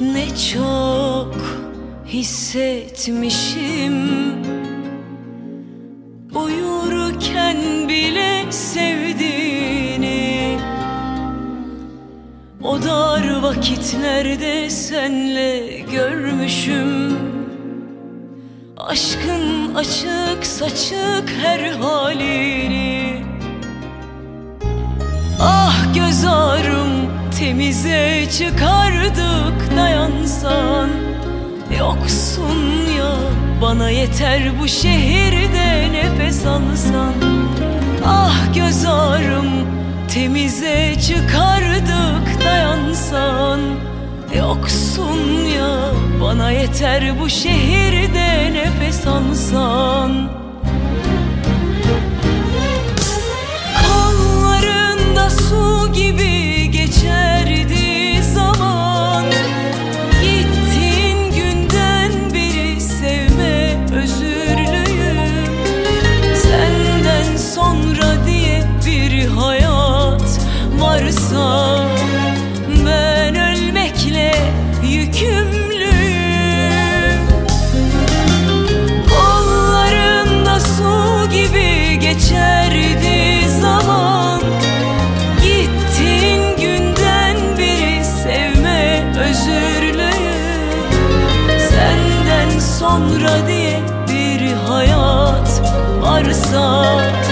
Ne çok hissetmişim. Uyurken bile sevdiğini. O dar vakitlerde senle görmüşüm. Aşkın açık saçık her halini. Ah göz ağrım temize çıkardık Yoksun ya bana yeter bu şehirde nefes alsan. Ah göz ağrım temize çıkardık dayansan. Yoksun ya bana yeter bu şehirde nefes alsan moro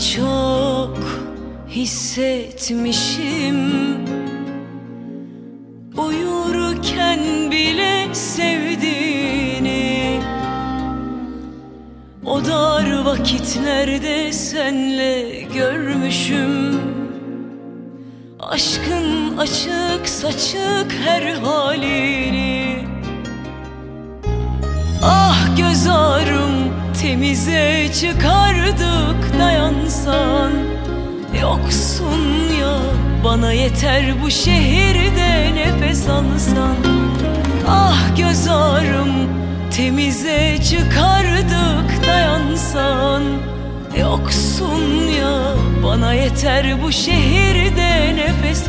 çok hissetmişim. Uyurken bile sevdiğini. O dar vakitlerde senle görmüşüm. Aşkın açık saçık her halini. Ah göz ağrım temize çıkardık dayansan. Yoksun ya bana yeter bu şehirde nefes alsan. Ah göz ağrım temize çıkardık dayansan. Yoksun ya bana yeter bu şehirde nefes